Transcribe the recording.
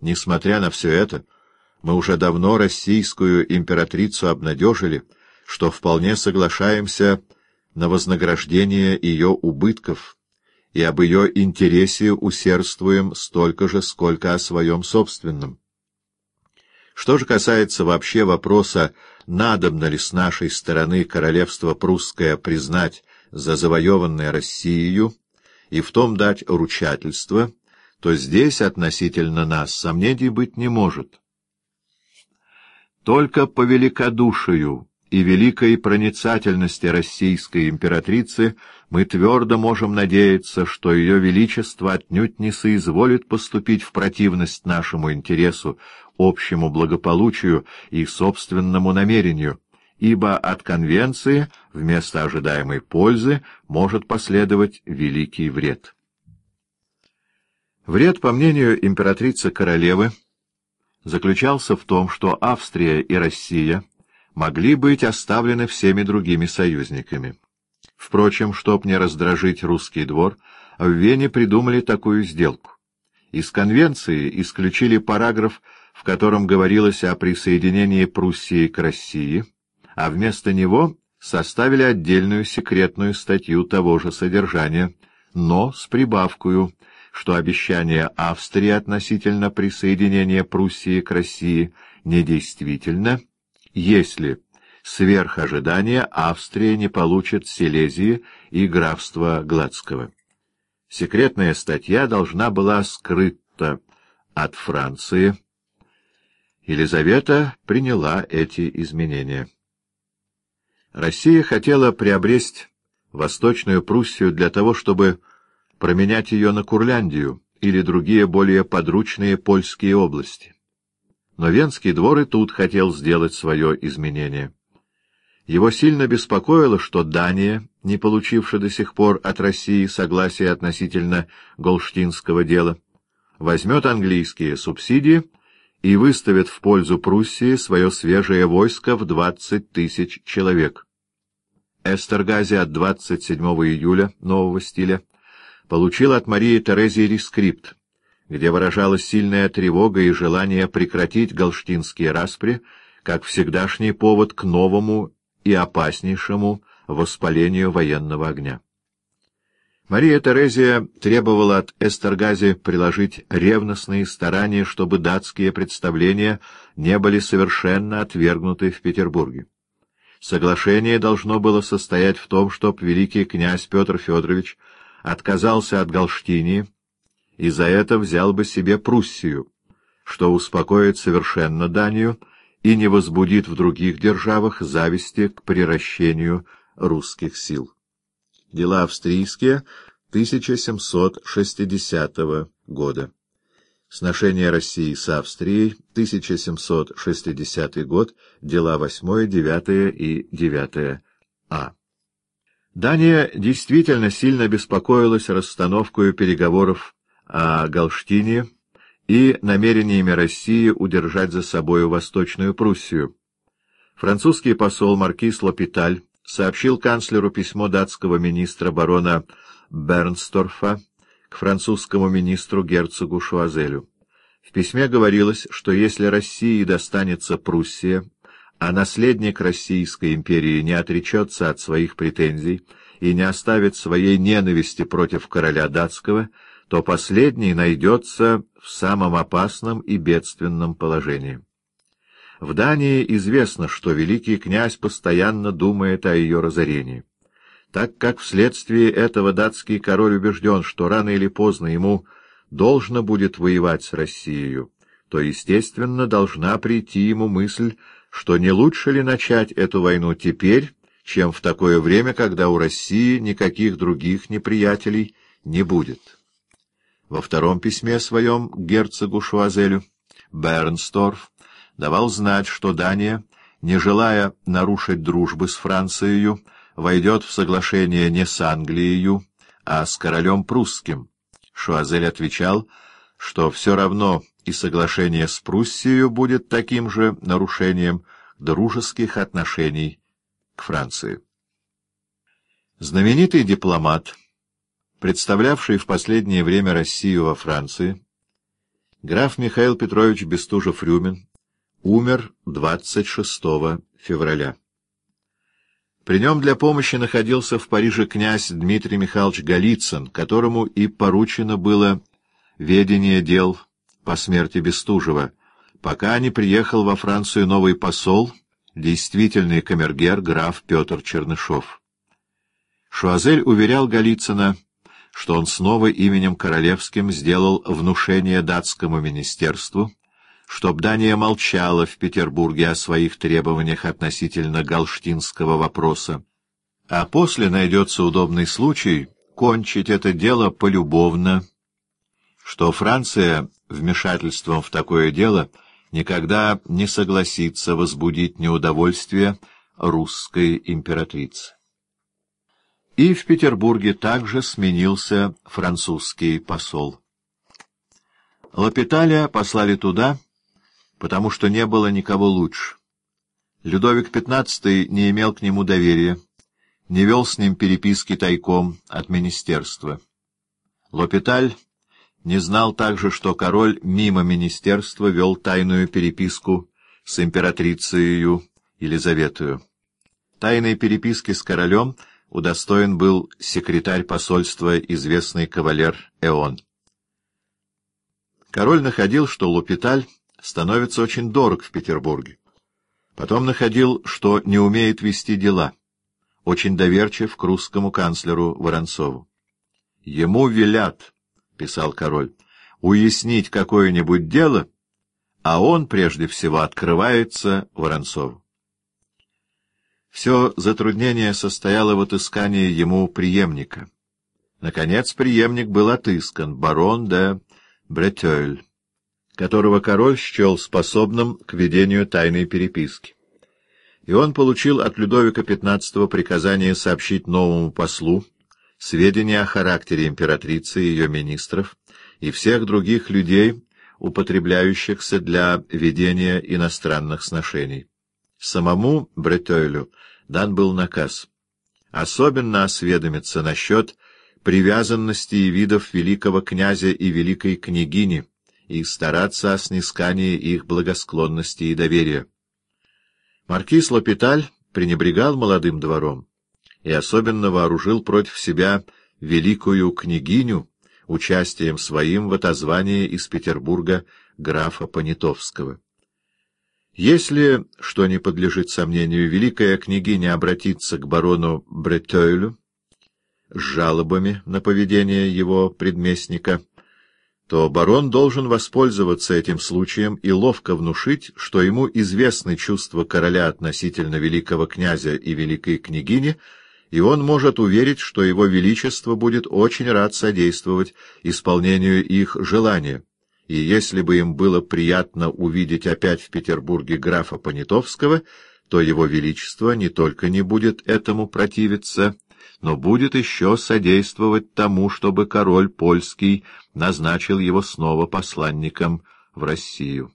Несмотря на все это, мы уже давно российскую императрицу обнадежили, что вполне соглашаемся на вознаграждение ее убытков, и об ее интересе усердствуем столько же, сколько о своем собственном. Что же касается вообще вопроса, надобно ли с нашей стороны королевство прусское признать за завоеванное Россию и в том дать ручательство, то здесь относительно нас сомнений быть не может. Только по великодушию и великой проницательности российской императрицы мы твердо можем надеяться, что ее величество отнюдь не соизволит поступить в противность нашему интересу, общему благополучию и собственному намерению, ибо от конвенции вместо ожидаемой пользы может последовать великий вред. Вред, по мнению императрицы-королевы, заключался в том, что Австрия и Россия могли быть оставлены всеми другими союзниками. Впрочем, чтоб не раздражить русский двор, в Вене придумали такую сделку. Из конвенции исключили параграф, в котором говорилось о присоединении Пруссии к России, а вместо него составили отдельную секретную статью того же содержания, но с прибавкою, что обещание Австрии относительно присоединения Пруссии к России недействительно, если сверх ожидания Австрия не получит Силезии и графства Гладского. Секретная статья должна была скрыта от Франции. Елизавета приняла эти изменения. Россия хотела приобрести Восточную Пруссию для того, чтобы променять ее на Курляндию или другие более подручные польские области. Но Венский двор и тут хотел сделать свое изменение. Его сильно беспокоило, что Дания, не получившая до сих пор от России согласия относительно Голштинского дела, возьмет английские субсидии и выставит в пользу Пруссии свое свежее войско в 20 тысяч человек. Эстергази от 27 июля нового стиля получил от Марии Терезии рескрипт, где выражалась сильная тревога и желание прекратить галштинские распри, как всегдашний повод к новому и опаснейшему воспалению военного огня. Мария Терезия требовала от Эстергази приложить ревностные старания, чтобы датские представления не были совершенно отвергнуты в Петербурге. Соглашение должно было состоять в том, чтоб великий князь Петр Федорович отказался от Галштинии и за это взял бы себе Пруссию, что успокоит совершенно Данию и не возбудит в других державах зависти к приращению русских сил. Дела австрийские 1760 года. Сношение России с Австрией, 1760 год, дела 8, 9 и 9 А. Дания действительно сильно беспокоилась расстановкой переговоров о Галштине и намерениями России удержать за собою Восточную Пруссию. Французский посол маркиз Лопиталь сообщил канцлеру письмо датского министра барона Бернсторфа к французскому министру герцогу Шуазелю. В письме говорилось, что если России достанется Пруссия, а наследник Российской империи не отречется от своих претензий и не оставит своей ненависти против короля датского, то последний найдется в самом опасном и бедственном положении. В Дании известно, что великий князь постоянно думает о ее разорении. Так как вследствие этого датский король убежден, что рано или поздно ему должно будет воевать с Россией, то, естественно, должна прийти ему мысль, что не лучше ли начать эту войну теперь, чем в такое время, когда у России никаких других неприятелей не будет. Во втором письме своем герцогу Шуазелю Бернсторф давал знать, что Дания, не желая нарушить дружбы с Францией, войдет в соглашение не с Англией, а с королем прусским. Шуазель отвечал, что все равно и соглашение с Пруссией будет таким же нарушением дружеских отношений к Франции. Знаменитый дипломат, представлявший в последнее время Россию во Франции, Граф Михаил Петрович Бестужев-Рюмин умер 26 февраля. При нем для помощи находился в Париже князь Дмитрий Михайлович Голицын, которому и поручено было ведение дел по смерти Бестужева, пока не приехал во Францию новый посол, действительный камергер граф Петр Чернышов. Шуазель уверял Голицына, что он снова именем королевским сделал внушение датскому министерству, чтоб Дания молчала в Петербурге о своих требованиях относительно галштинского вопроса, а после найдется удобный случай кончить это дело полюбовно, что Франция вмешательством в такое дело никогда не согласится возбудить неудовольствие русской императрицы. И в Петербурге также сменился французский посол. Лапиталя послали туда, потому что не было никого лучше. Людовик XV не имел к нему доверия, не вел с ним переписки тайком от министерства. Лопиталь не знал также, что король мимо министерства вел тайную переписку с императрицей Елизаветою. Тайной переписки с королем удостоен был секретарь посольства, известный кавалер Эон. Король находил, что Лупиталь становится очень дорог в Петербурге. Потом находил, что не умеет вести дела, очень доверчив к русскому канцлеру Воронцову. «Ему велят», — писал король, — «уяснить какое-нибудь дело, а он прежде всего открывается Воронцову». Все затруднение состояло в отыскании ему преемника. Наконец преемник был отыскан, барон де Бретёль которого король счел способным к ведению тайной переписки. И он получил от Людовика XV приказание сообщить новому послу сведения о характере императрицы и ее министров и всех других людей, употребляющихся для ведения иностранных сношений. Самому Бретойлю дан был наказ особенно осведомиться насчет привязанности и видов великого князя и великой княгини, и стараться о снискании их благосклонности и доверия. Маркиз Лопиталь пренебрегал молодым двором и особенно вооружил против себя великую княгиню участием своим в отозвании из Петербурга графа Понятовского. Если, что не подлежит сомнению, великая княгиня обратится к барону Бретойлю с жалобами на поведение его предместника, то барон должен воспользоваться этим случаем и ловко внушить, что ему известны чувства короля относительно великого князя и великой княгини, и он может уверить, что его величество будет очень рад содействовать исполнению их желания. И если бы им было приятно увидеть опять в Петербурге графа Понятовского, то его величество не только не будет этому противиться, но будет еще содействовать тому, чтобы король польский назначил его снова посланником в Россию.